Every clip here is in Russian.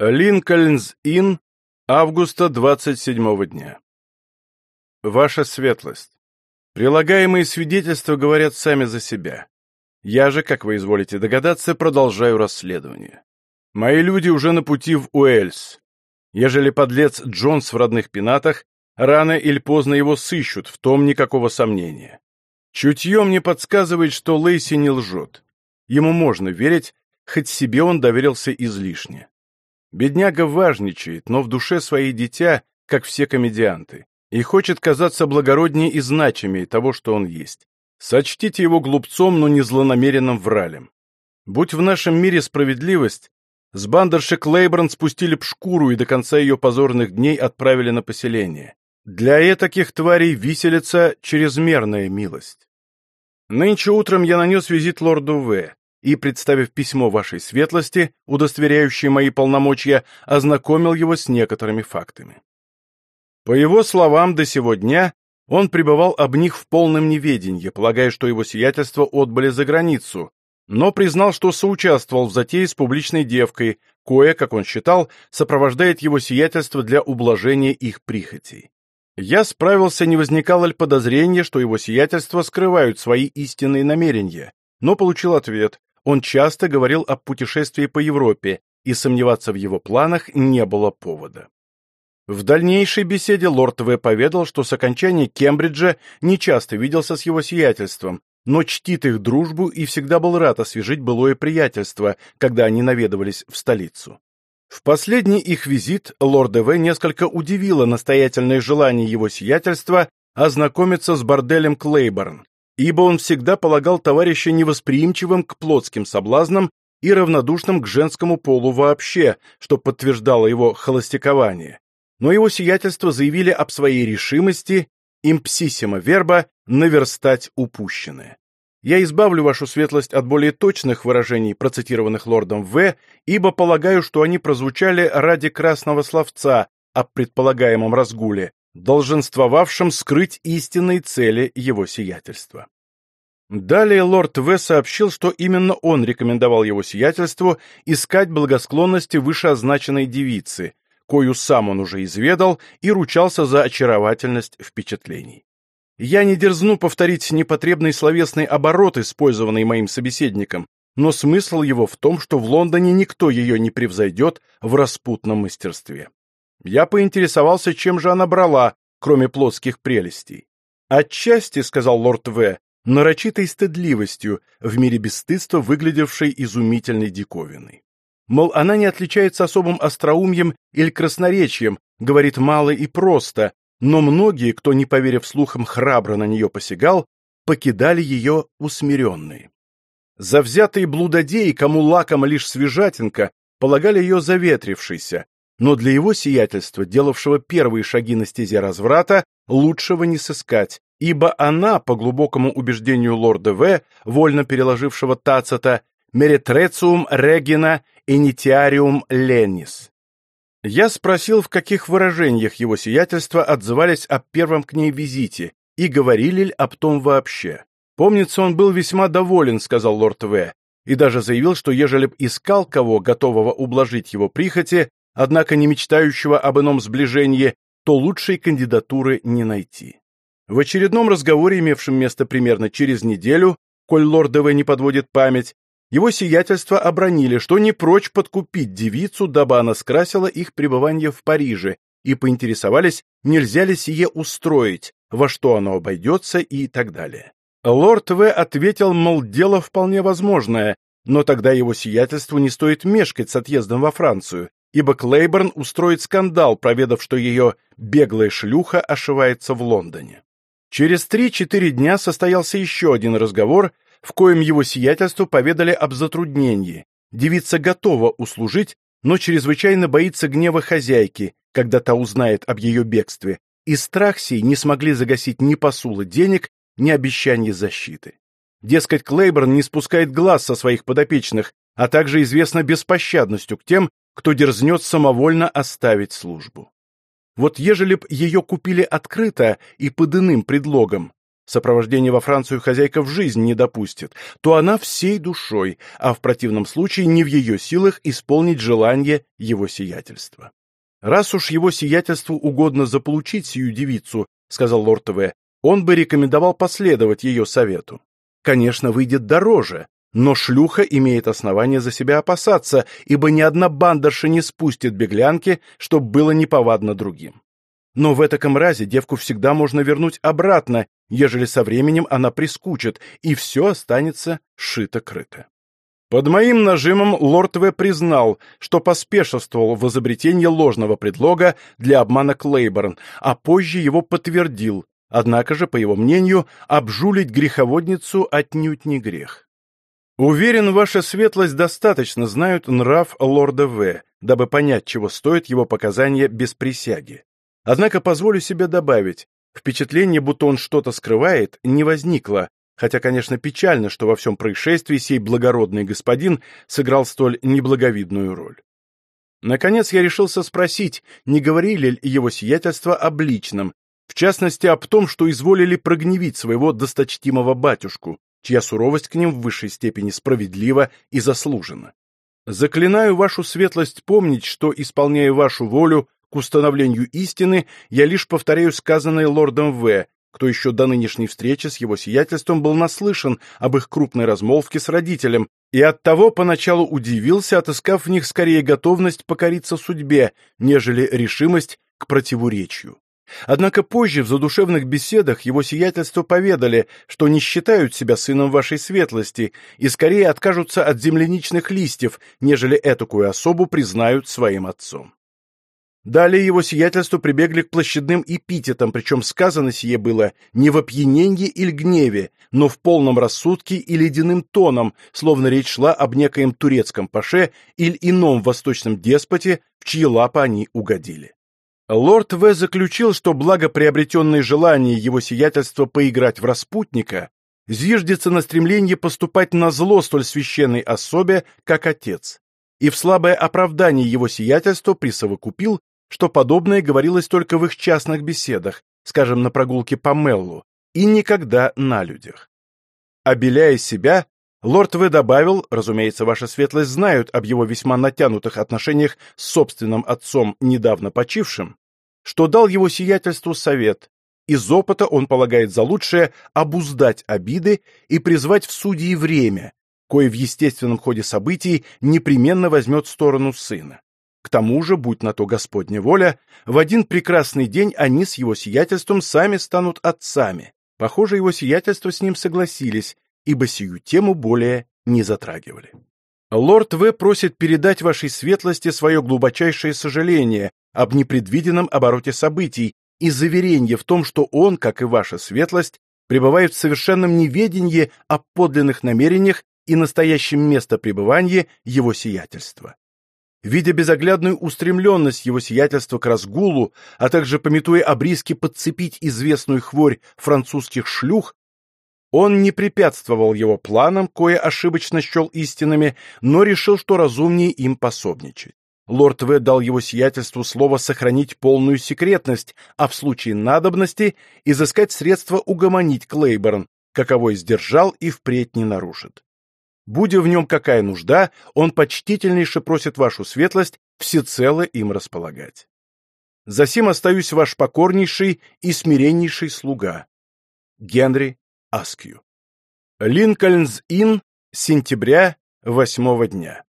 Линкольнс-Инн, августа 27 дня. Ваша светлость. Прилагаемые свидетельства говорят сами за себя. Я же, как вы изволите догадаться, продолжаю расследование. Мои люди уже на пути в Уэльс. Ежели подлец Джонс в родных пенатах, рано или поздно его сыщут, в том никакого сомнения. Чутье мне подсказывает, что Лейси не лжет. Ему можно верить, хоть себе он доверился излишне. Бедняга важничает, но в душе своей дитя, как все комедианты, и хочет казаться благороднее и значимее того, что он есть. Сочтите его глупцом, но не злонамеренным вралем. Будь в нашем мире справедливость, с бандерши Клейборн спустили б шкуру и до конца ее позорных дней отправили на поселение. Для этаких тварей виселица — чрезмерная милость. Нынче утром я нанес визит лорду В и, представив письмо вашей светлости, удостоверяющее мои полномочия, ознакомил его с некоторыми фактами. По его словам, до сего дня он пребывал об них в полном неведении, полагая, что его сиятельство отбыли за границу, но признал, что соучаствовал в затее с публичной девкой, кое, как он считал, сопровождает его сиятельство для ублажения их прихотей. Я справился, не возникало ли подозрения, что его сиятельство скрывают свои истинные намерения, но получил ответ, он часто говорил о путешествии по Европе, и сомневаться в его планах не было повода. В дальнейшей беседе лорд В. поведал, что с окончания Кембриджа нечасто виделся с его сиятельством, но чтит их дружбу и всегда был рад освежить былое приятельство, когда они наведывались в столицу. В последний их визит лорда В. несколько удивило настоятельное желание его сиятельства ознакомиться с борделем Клейборн, ибо он всегда полагал товарища невосприимчивым к плотским соблазнам и равнодушным к женскому полу вообще, что подтверждало его холостякование. Но его сиятельство заявили об своей решимости импсиссима верба наверстать упущенное. Я избавлю вашу светлость от более точных выражений, процитированных лордом В., ибо полагаю, что они прозвучали ради красного словца о предполагаемом разгуле, долженствовавшем скрыть истинные цели его сиятельства. Далее лорд В. сообщил, что именно он рекомендовал его сиятельству искать благосклонности вышеозначенной девицы, кою сам он уже изведал и ручался за очаровательность впечатлений. Я не дерзну повторить непотребный словесный оборот, использованный моим собеседником, но смысл его в том, что в Лондоне никто ее не превзойдет в распутном мастерстве. Я поинтересовался, чем же она брала, кроме плотских прелестей. «Отчасти», — сказал лорд В., — нарочитой стыдливостью, в мире бесстыдства выглядевшей изумительной диковиной. Мол, она не отличается особым остроумием или красноречием, говорит мало и просто, но многие, кто, не поверив слухам, храбро на нее посягал, покидали ее усмиренные. Завзятые блудодеи, кому лакома лишь свежатинка, полагали ее заветрившейся, но для его сиятельства, делавшего первые шаги на стезе разврата, лучшего не сыскать, ибо она, по глубокому убеждению лорда В., вольно переложившего Тацета, «меретрециум регина инитиариум ленис». Я спросил, в каких выражениях его сиятельства отзывались о первом к ней визите и говорили ли об том вообще. Помнится, он был весьма доволен, сказал лорд В., и даже заявил, что ежели б искал кого, готового ублажить его прихоти, однако не мечтающего об ином сближении, то лучшей кандидатуры не найти. В очередном разговоре, имевшем место примерно через неделю, коль лорд ДВ не подводит память, его сиятельство обронили, что не прочь подкупить девицу, дабы она скрасила их пребывание в Париже, и поинтересовались, нельзя ли сие устроить, во что оно обойдется и так далее. Лорд В. ответил, мол, дело вполне возможное, но тогда его сиятельству не стоит мешкать с отъездом во Францию, ибо Клейборн устроит скандал, проведав, что ее беглая шлюха ошивается в Лондоне. Через три-четыре дня состоялся еще один разговор, в коем его сиятельство поведали об затруднении. Девица готова услужить, но чрезвычайно боится гнева хозяйки, когда та узнает об ее бегстве, и страх сей не смогли загасить ни посулы денег, ни обещания защиты. Дескать, Клейборн не спускает глаз со своих подопечных, а также известна беспощадностью к тем, кто дерзнет самовольно оставить службу. Вот ежели б ее купили открыто и под иным предлогом, сопровождение во Францию хозяйка в жизнь не допустит, то она всей душой, а в противном случае не в ее силах исполнить желание его сиятельства. «Раз уж его сиятельству угодно заполучить сию девицу», — сказал лорд ТВ, — «он бы рекомендовал последовать ее совету. Конечно, выйдет дороже, но шлюха имеет основание за себя опасаться, ибо ни одна бандерша не спустит беглянки, чтоб было неповадно другим. Но в этом разе девку всегда можно вернуть обратно, ежели со временем она прискучит, и все останется шито-крыто. Под моим нажимом лорд В. признал, что поспешествовал в изобретении ложного предлога для обмана Клейборн, а позже его подтвердил, однако же, по его мнению, обжулить греховодницу отнюдь не грех. Уверен, ваша светлость достаточно знают нрав лорда В., дабы понять, чего стоят его показания без присяги. Однако позволю себе добавить, впечатление, будто он что-то скрывает, не возникло, хотя, конечно, печально, что во всем происшествии сей благородный господин сыграл столь неблаговидную роль. Наконец я решился спросить, не говорили ли его сиятельство об личном, в частности, об том, что изволили прогневить своего досточтимого батюшку, чья суровость к ним в высшей степени справедлива и заслужена. Заклинаю вашу светлость помнить, что, исполняя вашу волю к установлению истины, я лишь повторяю сказанное лордом В., кто еще до нынешней встречи с его сиятельством был наслышан об их крупной размолвке с родителем, и оттого поначалу удивился, отыскав в них скорее готовность покориться судьбе, нежели решимость к противоречию. Однако позже в задушевных беседах его сиятельство поведали, что не считают себя сыном вашей светлости и скорее откажутся от земляничных листьев, нежели этакую особу признают своим отцом. Далее его сиятельство прибегли к площадным эпитетам, причем сказано сие было не в опьянении или гневе, но в полном рассудке и ледяным тоном, словно речь шла об некоем турецком паше или ином восточном деспоте, в чьи лапы они угодили. Лорд В. заключил, что благоприобретенное желание его сиятельства поиграть в распутника зиждется на стремлении поступать на зло столь священной особе, как отец, и в слабое оправдание его сиятельства присовокупил что подобное говорилось только в их частных беседах, скажем, на прогулке по Меллу, и никогда на людях. Обеляя себя, лорд В. добавил, разумеется, ваша светлость знают об его весьма натянутых отношениях с собственным отцом, недавно почившим, что дал его сиятельству совет. Из опыта он полагает за лучшее обуздать обиды и призвать в судьи время, кое в естественном ходе событий непременно возьмет сторону сына. К тому же, будь на то Господня воля, в один прекрасный день они с его сиятельством сами станут отцами. Похоже, его сиятельство с ним согласились, ибо сию тему более не затрагивали. Лорд В. просит передать вашей светлости свое глубочайшее сожаление об непредвиденном обороте событий и заверение в том, что он, как и ваша светлость, пребывает в совершенном неведении о подлинных намерениях и настоящем место пребывания его сиятельства видя безоглядную устремленность его сиятельства к разгулу, а также пометуя об риске подцепить известную хворь французских шлюх, он не препятствовал его планам, кое ошибочно счел истинными, но решил, что разумнее им пособничать. Лорд В. дал его сиятельству слово сохранить полную секретность, а в случае надобности изыскать средства угомонить Клейборн, каковой сдержал и впредь не нарушит. Будя в нем какая нужда, он почтительнейше просит вашу светлость всецело им располагать. Засим остаюсь ваш покорнейший и смиреннейший слуга. Генри Аскью. Линкольнс-Инн, сентября, восьмого дня.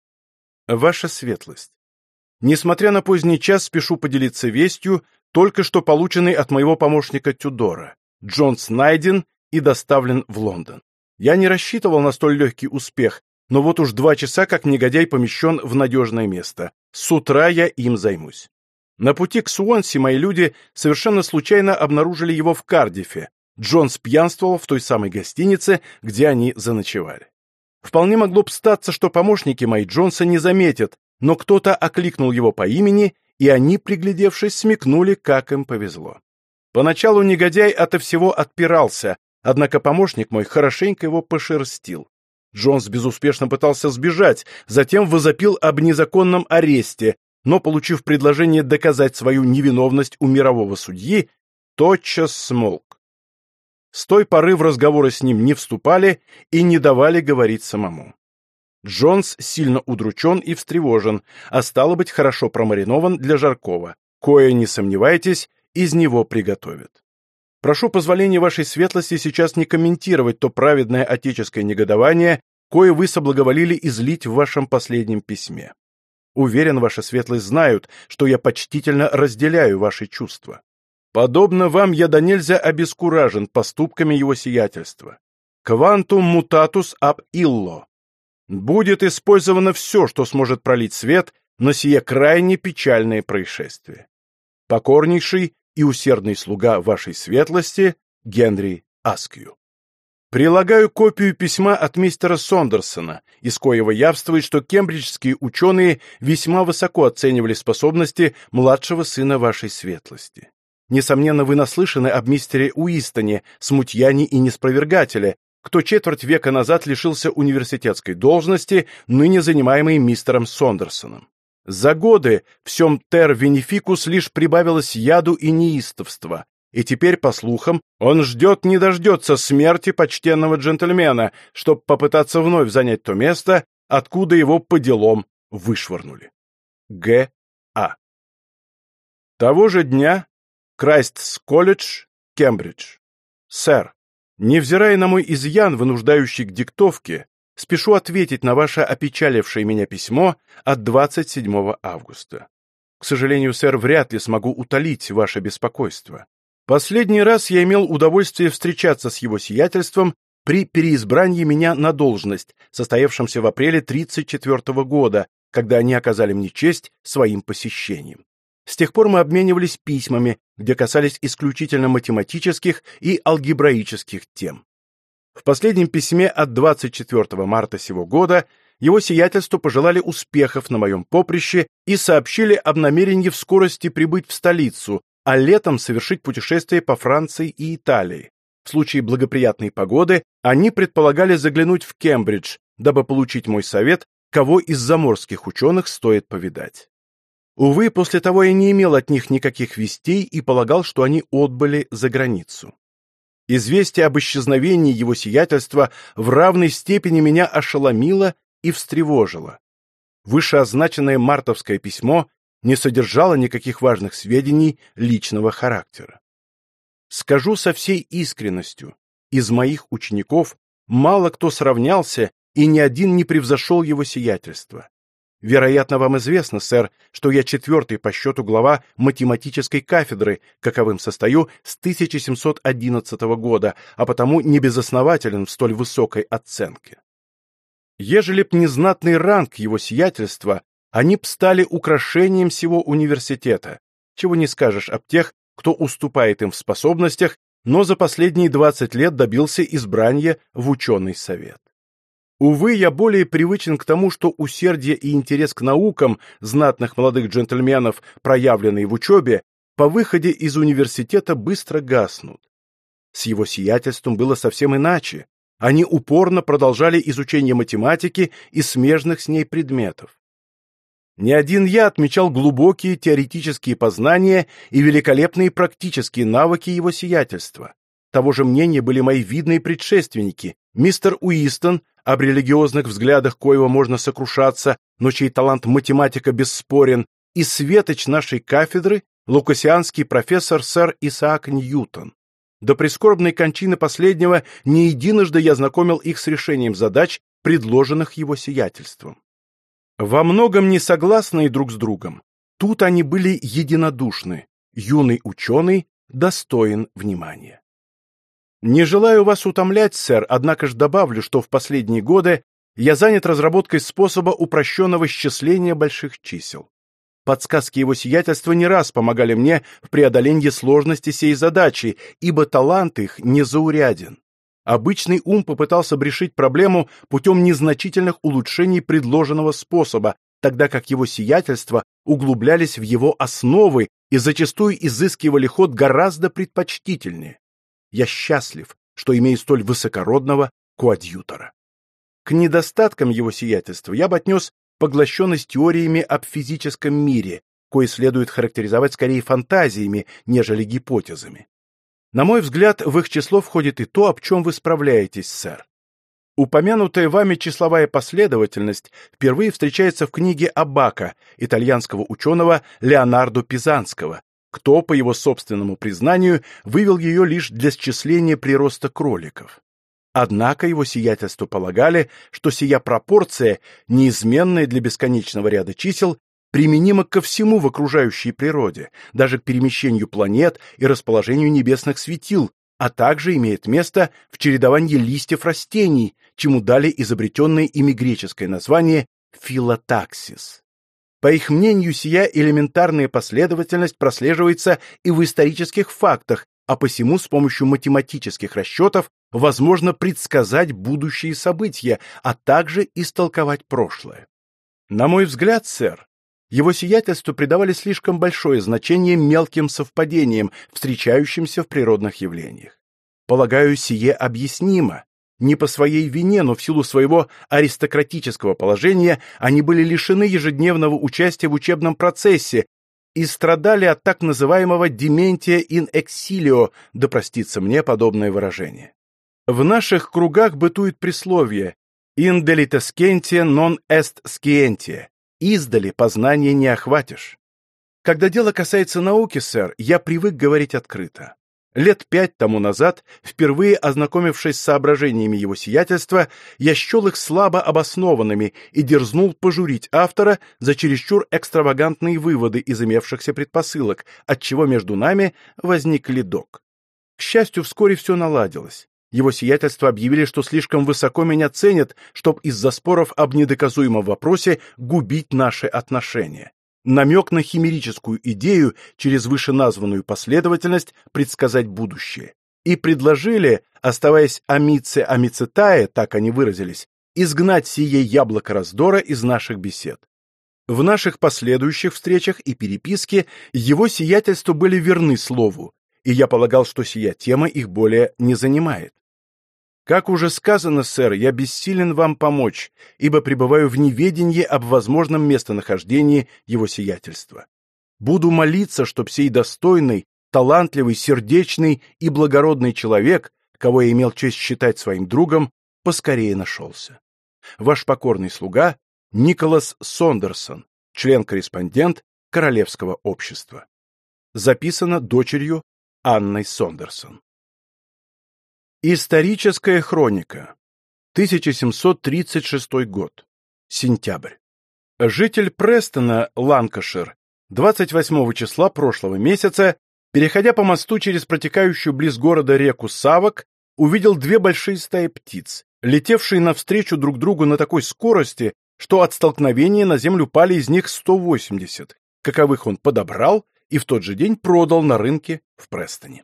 Ваша светлость. Несмотря на поздний час, спешу поделиться вестью, только что полученной от моего помощника Тюдора. Джонс найден и доставлен в Лондон. Я не рассчитывал на столь легкий успех, но вот уж два часа как негодяй помещен в надежное место. С утра я им займусь. На пути к Суонси мои люди совершенно случайно обнаружили его в Кардифе. Джонс пьянствовал в той самой гостинице, где они заночевали. Вполне могло бы статься, что помощники мои Джонса не заметят, но кто-то окликнул его по имени, и они, приглядевшись, смекнули, как им повезло. Поначалу негодяй ото всего отпирался, Однако помощник мой хорошенько его пошерстил. Джонс безуспешно пытался сбежать, затем возопил об незаконном аресте, но, получив предложение доказать свою невиновность у мирового судьи, тотчас смолк. С той поры в разговоры с ним не вступали и не давали говорить самому. Джонс сильно удручен и встревожен, а стало быть, хорошо промаринован для жаркого. Кое, не сомневайтесь, из него приготовят. Прошу позволения вашей светлости сейчас не комментировать то праведное отеческое негодование, кое вы соблаговолили излить в вашем последнем письме. Уверен, ваша светлость знают, что я почтительно разделяю ваши чувства. Подобно вам я до нельзя обескуражен поступками его сиятельства. Квантум мутатус абилло. Будет использовано все, что сможет пролить свет на сие крайне печальное происшествие. Покорнейший и усердный слуга вашей светлости Генри Аскью. Прилагаю копию письма от мистера Сондерсона, из коего явствует, что кембриджские ученые весьма высоко оценивали способности младшего сына вашей светлости. Несомненно, вы наслышаны об мистере Уистоне, смутьяне и неспровергателе, кто четверть века назад лишился университетской должности, ныне занимаемой мистером Сондерсоном. За годы всем Тер Венефикус лишь прибавилось яду и неистовства, и теперь, по слухам, он ждет не дождется смерти почтенного джентльмена, чтобы попытаться вновь занять то место, откуда его по делам вышвырнули. Г. А. Того же дня Крайстс колледж, Кембридж. Сэр, невзирая на мой изъян, вынуждающий к диктовке, спешу ответить на ваше опечалившее меня письмо от 27 августа. К сожалению, сэр, вряд ли смогу утолить ваше беспокойство. Последний раз я имел удовольствие встречаться с его сиятельством при переизбрании меня на должность, состоявшемся в апреле 1934 года, когда они оказали мне честь своим посещением. С тех пор мы обменивались письмами, где касались исключительно математических и алгебраических тем. В последнем письме от 24 марта сего года его сиятельство пожелали успехов на моем поприще и сообщили об намерении в скорости прибыть в столицу, а летом совершить путешествие по Франции и Италии. В случае благоприятной погоды они предполагали заглянуть в Кембридж, дабы получить мой совет, кого из заморских ученых стоит повидать. Увы, после того я не имел от них никаких вестей и полагал, что они отбыли за границу. Известие об исчезновении его сиятельства в равной степени меня ошеломило и встревожило. Вышеозначенное мартовское письмо не содержало никаких важных сведений личного характера. Скажу со всей искренностью, из моих учеников мало кто сравнялся и ни один не превзошел его сиятельство. Вероятно, вам известно, сэр, что я четвертый по счету глава математической кафедры, каковым состою с 1711 года, а потому небезоснователен в столь высокой оценке. Ежели б незнатный ранг его сиятельства они б стали украшением всего университета, чего не скажешь об тех, кто уступает им в способностях, но за последние 20 лет добился избрания в ученый совет. Увы, я более привычен к тому, что усердие и интерес к наукам знатных молодых джентльменов, проявленные в учебе, по выходе из университета быстро гаснут. С его сиятельством было совсем иначе. Они упорно продолжали изучение математики и смежных с ней предметов. Не один я отмечал глубокие теоретические познания и великолепные практические навыки его сиятельства. Того же мнения были мои видные предшественники, мистер Уистон, об религиозных взглядах коего можно сокрушаться, но чей талант математика бесспорен, и светоч нашей кафедры, лукасианский профессор сэр Исаак Ньютон. До прискорбной кончины последнего не единожды я знакомил их с решением задач, предложенных его сиятельством. Во многом не согласные друг с другом, тут они были единодушны, юный ученый достоин внимания. Не желаю вас утомлять, сэр, однако ж добавлю, что в последние годы я занят разработкой способа упрощенного счисления больших чисел. Подсказки его сиятельства не раз помогали мне в преодолении сложности сей задачи, ибо талант их незауряден. Обычный ум попытался бы решить проблему путем незначительных улучшений предложенного способа, тогда как его сиятельства углублялись в его основы и зачастую изыскивали ход гораздо предпочтительнее. Я счастлив, что имею столь высокородного коадьютора. К недостаткам его сиятельства я бы отнес поглощенность теориями об физическом мире, кое следует характеризовать скорее фантазиями, нежели гипотезами. На мой взгляд, в их число входит и то, об чем вы справляетесь, сэр. Упомянутая вами числовая последовательность впервые встречается в книге Абака итальянского ученого Леонардо Пизанского, кто, по его собственному признанию, вывел ее лишь для счисления прироста кроликов. Однако его сиятельство полагали, что сия пропорция, неизменная для бесконечного ряда чисел, применима ко всему в окружающей природе, даже к перемещению планет и расположению небесных светил, а также имеет место в чередовании листьев растений, чему дали изобретенное ими греческое название филотаксис. По их мнению, сия элементарная последовательность прослеживается и в исторических фактах, а посему с помощью математических расчетов возможно предсказать будущие события, а также истолковать прошлое. На мой взгляд, сэр, его сиятельству придавали слишком большое значение мелким совпадениям, встречающимся в природных явлениях. Полагаю, сие объяснимо. Не по своей вине, но в силу своего аристократического положения они были лишены ежедневного участия в учебном процессе и страдали от так называемого «дементия ин exilio», да простится мне подобное выражение. В наших кругах бытует присловие «in delitescentia non est scientia» Издали познание не охватишь. Когда дело касается науки, сэр, я привык говорить открыто. Лет пять тому назад, впервые ознакомившись с соображениями его сиятельства, я счел их слабо обоснованными и дерзнул пожурить автора за чересчур экстравагантные выводы из имевшихся предпосылок, отчего между нами возник ледок. К счастью, вскоре все наладилось. Его сиятельство объявили, что слишком высоко меня ценят, чтоб из-за споров об недоказуемом вопросе губить наши отношения. Намек на химерическую идею через вышеназванную последовательность предсказать будущее. И предложили, оставаясь амице амицетае, так они выразились, изгнать сие яблоко раздора из наших бесед. В наших последующих встречах и переписке его сиятельству были верны слову, и я полагал, что сия тема их более не занимает. Как уже сказано, сэр, я бессилен вам помочь, ибо пребываю в неведении об возможном местонахождении его сиятельства. Буду молиться, чтоб сей достойный, талантливый, сердечный и благородный человек, кого я имел честь считать своим другом, поскорее нашелся. Ваш покорный слуга Николас Сондерсон, член-корреспондент Королевского общества. Записано дочерью Анной Сондерсон. Историческая хроника. 1736 год. Сентябрь. Житель Престона, Ланкашир, 28 числа прошлого месяца, переходя по мосту через протекающую близ города реку Савок, увидел две большие стаи птиц, летевшие навстречу друг другу на такой скорости, что от столкновения на землю пали из них 180, каковых он подобрал и в тот же день продал на рынке в Престоне.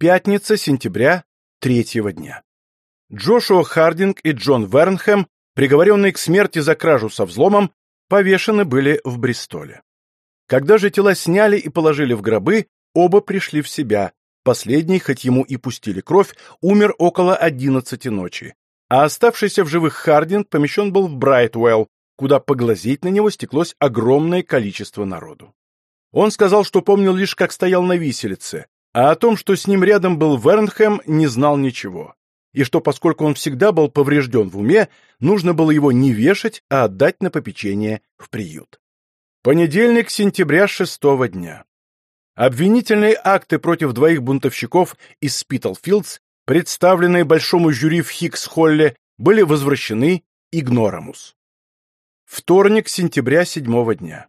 Пятница, сентября третьего дня. Джошуа Хардинг и Джон Вернхэм, приговоренные к смерти за кражу со взломом, повешены были в Бристоле. Когда же тела сняли и положили в гробы, оба пришли в себя. Последний, хоть ему и пустили кровь, умер около одиннадцати ночи. А оставшийся в живых Хардинг помещен был в Брайтвелл, куда поглазеть на него стеклось огромное количество народу. Он сказал, что помнил лишь, как стоял на виселице, а о том, что с ним рядом был Вернхэм, не знал ничего. И что, поскольку он всегда был поврежден в уме, нужно было его не вешать, а отдать на попечение в приют. Понедельник, сентября шестого дня. Обвинительные акты против двоих бунтовщиков из Спитлфилдс, представленные большому жюри в Хикс-Холле, были возвращены Игнорамус. Вторник, сентября седьмого дня.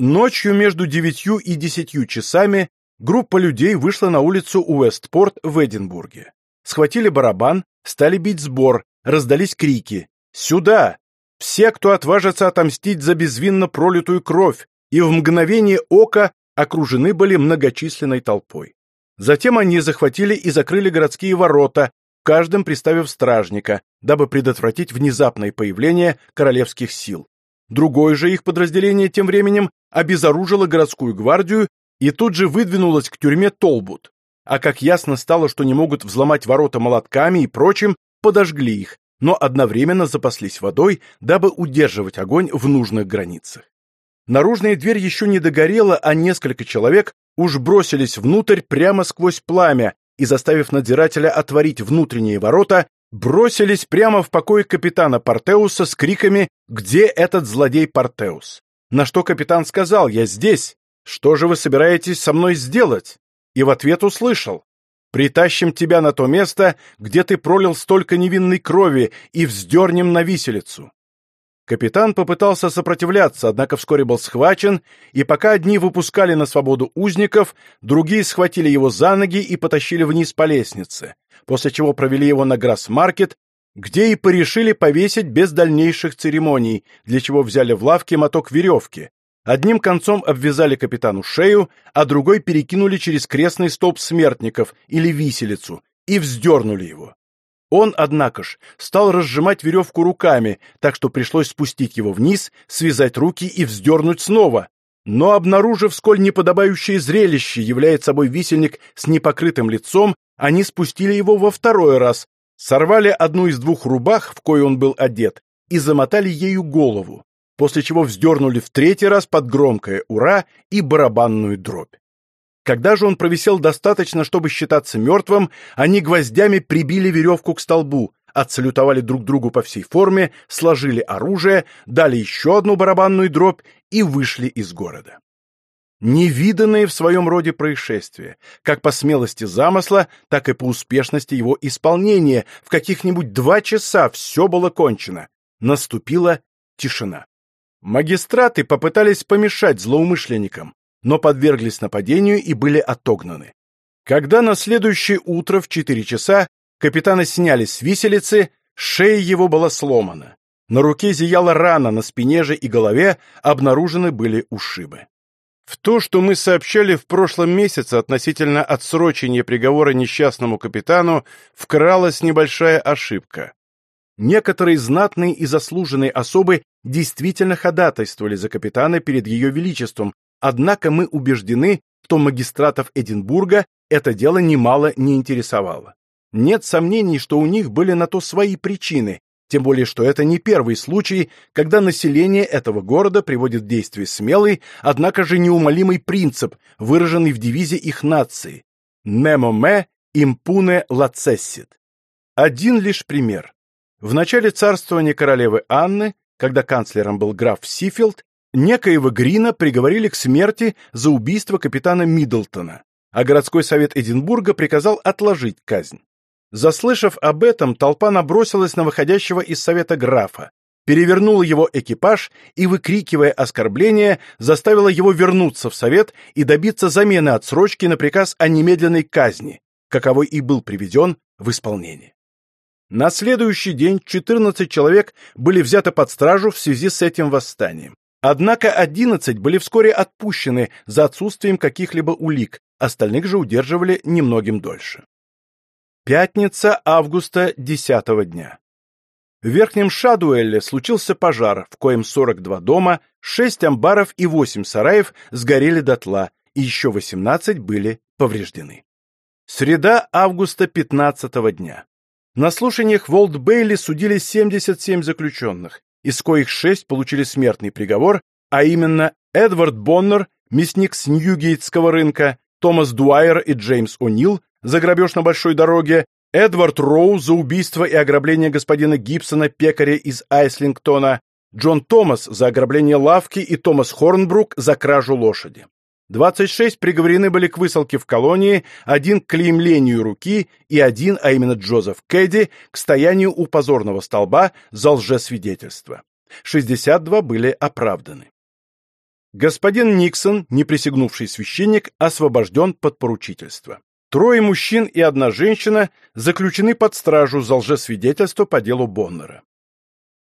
Ночью между девятью и десятью часами Группа людей вышла на улицу Уэстпорт в Эдинбурге. Схватили барабан, стали бить сбор, раздались крики. «Сюда! Все, кто отважится отомстить за безвинно пролитую кровь!» И в мгновение ока окружены были многочисленной толпой. Затем они захватили и закрыли городские ворота, каждым приставив стражника, дабы предотвратить внезапное появление королевских сил. Другое же их подразделение тем временем обезоружило городскую гвардию и тут же выдвинулась к тюрьме Толбут. А как ясно стало, что не могут взломать ворота молотками и прочим, подожгли их, но одновременно запаслись водой, дабы удерживать огонь в нужных границах. Наружная дверь еще не догорела, а несколько человек уж бросились внутрь прямо сквозь пламя и, заставив надзирателя отворить внутренние ворота, бросились прямо в покой капитана Портеуса с криками «Где этот злодей Портеус?». На что капитан сказал «Я здесь! Что же вы собираетесь со мной сделать?» И в ответ услышал «Притащим тебя на то место, где ты пролил столько невинной крови, и вздернем на виселицу». Капитан попытался сопротивляться, однако вскоре был схвачен, и пока одни выпускали на свободу узников, другие схватили его за ноги и потащили вниз по лестнице, после чего провели его на Грасс-маркет, где и порешили повесить без дальнейших церемоний, для чего взяли в лавке моток веревки. Одним концом обвязали капитану шею, а другой перекинули через крестный столб смертников или виселицу и вздернули его. Он, однако ж, стал разжимать веревку руками, так что пришлось спустить его вниз, связать руки и вздернуть снова. Но, обнаружив, сколь неподобающее зрелище является собой висельник с непокрытым лицом, они спустили его во второй раз, сорвали одну из двух рубах, в кое он был одет, и замотали ею голову, после чего вздернули в третий раз под громкое «Ура!» и барабанную дробь. Когда же он провисел достаточно, чтобы считаться мертвым, они гвоздями прибили веревку к столбу, отсалютовали друг другу по всей форме, сложили оружие, дали еще одну барабанную дробь и вышли из города. Невиданное в своем роде происшествие, как по смелости замысла, так и по успешности его исполнения, в каких-нибудь два часа все было кончено. Наступила тишина. Магистраты попытались помешать злоумышленникам, но подверглись нападению и были отогнаны. Когда на следующее утро в 4 часа капитана сняли с виселицы, шея его была сломана. На руке зияла рана, на спине же и голове обнаружены были ушибы. В то, что мы сообщали в прошлом месяце относительно отсрочения приговора несчастному капитану, вкралась небольшая ошибка. Некоторые знатные и заслуженные особы действительно ходатайствовали за капитана перед ее величеством, Однако мы убеждены, что магистратов Эдинбурга это дело немало не интересовало. Нет сомнений, что у них были на то свои причины, тем более что это не первый случай, когда население этого города приводит в действие смелый, однако же неумолимый принцип, выраженный в девизе их нации «Nemo me impune lacessit». Один лишь пример. В начале царствования королевы Анны, когда канцлером был граф Сифилд, Некоего Грина приговорили к смерти за убийство капитана Миддлтона, а городской совет Эдинбурга приказал отложить казнь. Заслышав об этом, толпа набросилась на выходящего из совета графа, перевернула его экипаж и, выкрикивая оскорбления, заставила его вернуться в совет и добиться замены отсрочки на приказ о немедленной казни, каковой и был приведен в исполнение. На следующий день 14 человек были взяты под стражу в связи с этим восстанием. Однако одиннадцать были вскоре отпущены за отсутствием каких-либо улик, остальных же удерживали немногим дольше. Пятница августа десятого дня. В Верхнем Шадуэлле случился пожар, в коем 42 дома, 6 амбаров и 8 сараев сгорели дотла, и еще 18 были повреждены. Среда августа 15 дня. На слушаниях в Олд-Бейли судили 77 заключенных, из коих шесть получили смертный приговор, а именно Эдвард Боннер, мясник с Ньюгейтского рынка, Томас Дуайер и Джеймс О'Нил за грабеж на большой дороге, Эдвард Роу за убийство и ограбление господина Гибсона, пекаря из Айслингтона, Джон Томас за ограбление лавки и Томас Хорнбрук за кражу лошади. 26 приговорены были к высылке в колонии, один к клеймлению руки и один, а именно Джозеф Кэдди, к стоянию у позорного столба за лжесвидетельство. 62 были оправданы. Господин Никсон, не присягнувший священник, освобожден под поручительство. Трое мужчин и одна женщина заключены под стражу за лжесвидетельство по делу Боннера.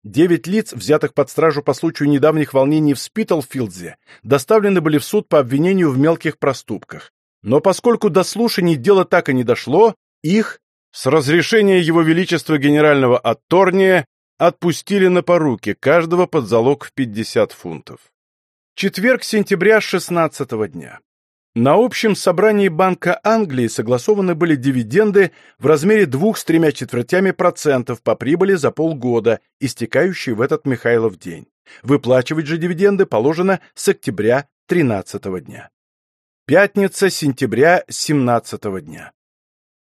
Девять лиц, взятых под стражу по случаю недавних волнений в Спитлфилдзе, доставлены были в суд по обвинению в мелких проступках. Но поскольку до слушаний дело так и не дошло, их, с разрешения Его Величества Генерального Атторния, отпустили на поруки, каждого под залог в 50 фунтов. Четверг сентября 16 дня. На общем собрании Банка Англии согласованы были дивиденды в размере двух с тремя четвертями процентов по прибыли за полгода, истекающие в этот Михайлов день. Выплачивать же дивиденды положено с октября 13 дня. Пятница сентября 17 дня.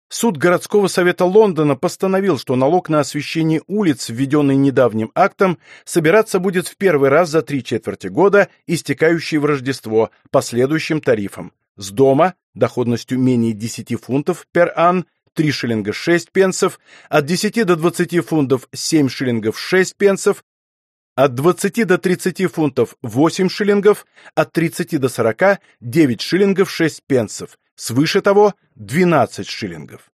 Суд городского совета Лондона постановил, что налог на освещение улиц, введенный недавним актом, собираться будет в первый раз за три четверти года, истекающий в Рождество, по следующим тарифам. С дома доходностью менее 10 фунтов пер ан 3 шиллинга 6 пенсов, от 10 до 20 фунтов 7 шиллингов 6 пенсов, от 20 до 30 фунтов 8 шиллингов, от 30 до 40 9 шиллингов 6 пенсов, свыше того 12 шиллингов.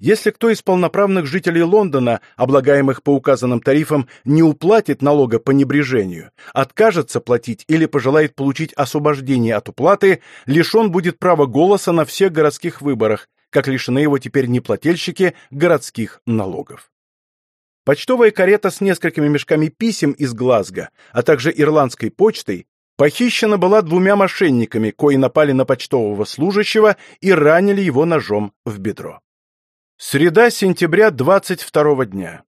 Если кто из полноправных жителей Лондона, облагаемых по указанным тарифам, не уплатит налога по небрежению, откажется платить или пожелает получить освобождение от уплаты, лишен будет права голоса на всех городских выборах, как лишены его теперь неплательщики городских налогов. Почтовая карета с несколькими мешками писем из Глазго, а также ирландской почтой, похищена была двумя мошенниками, кои напали на почтового служащего и ранили его ножом в бедро. Среда сентября 22 дня.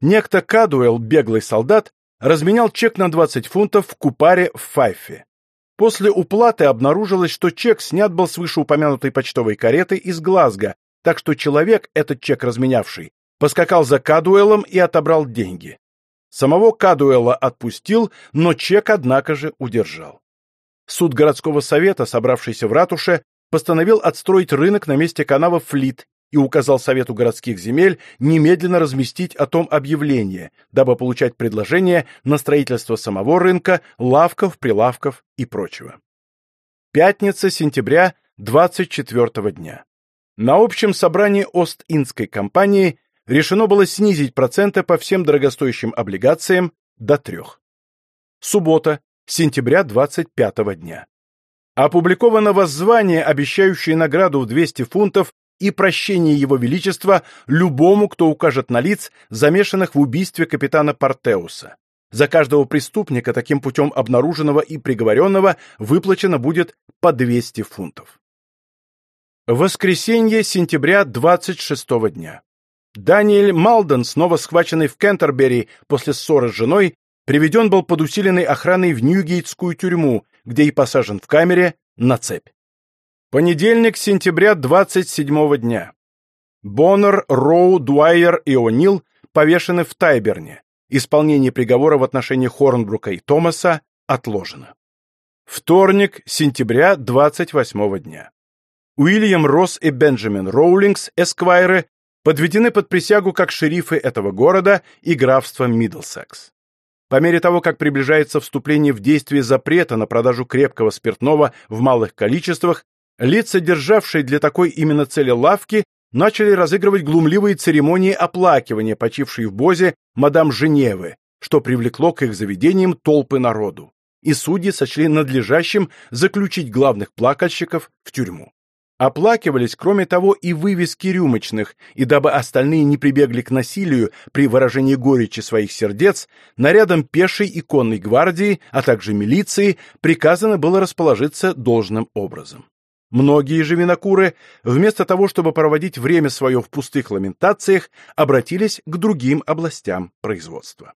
Некто Кадуэлл, беглый солдат, разменял чек на 20 фунтов в купаре в Файфе. После уплаты обнаружилось, что чек снят был с вышеупомянутой почтовой кареты из Глазго, так что человек, этот чек разменявший, поскакал за Кадуэлом и отобрал деньги. Самого Кадуэла отпустил, но чек, однако же, удержал. Суд городского совета, собравшийся в ратуше, постановил отстроить рынок на месте канава Флит и указал Совету городских земель немедленно разместить о том объявление, дабы получать предложения на строительство самого рынка, лавков, прилавков и прочего. Пятница, сентября 24 дня. На общем собрании Ост-Индской компании решено было снизить проценты по всем дорогостоящим облигациям до трех. Суббота, сентября 25 дня. Опубликовано воззвание, обещающее награду в 200 фунтов и прощение Его Величества любому, кто укажет на лиц, замешанных в убийстве капитана Портеуса. За каждого преступника, таким путем обнаруженного и приговоренного, выплачено будет по 200 фунтов. Воскресенье сентября 26 дня. Даниэль Малден, снова схваченный в Кентербери после ссоры с женой, приведен был под усиленной охраной в Ньюгейтскую тюрьму, где и посажен в камере на цепь. Понедельник, сентября 27 дня. Боннер, Роу, Дуайер и О'Нил повешены в Тайберне. Исполнение приговора в отношении Хорнбрука и Томаса отложено. Вторник, сентября 28 дня. Уильям Росс и Бенджамин Роулингс, эсквайры, подведены под присягу как шерифы этого города и графства Миддлсекс. По мере того, как приближается вступление в действие запрета на продажу крепкого спиртного в малых количествах, Лица, державшие для такой именно цели лавки, начали разыгрывать глумливые церемонии оплакивания почившей в Бозе мадам Женевы, что привлекло к их заведениям толпы народу, и судьи сочли надлежащим заключить главных плакальщиков в тюрьму. Оплакивались, кроме того, и вывески рюмочных, и дабы остальные не прибегли к насилию при выражении горечи своих сердец, нарядом пешей и конной гвардии, а также милиции, приказано было расположиться должным образом. Многие же винокуры, вместо того, чтобы проводить время свое в пустых ламентациях, обратились к другим областям производства.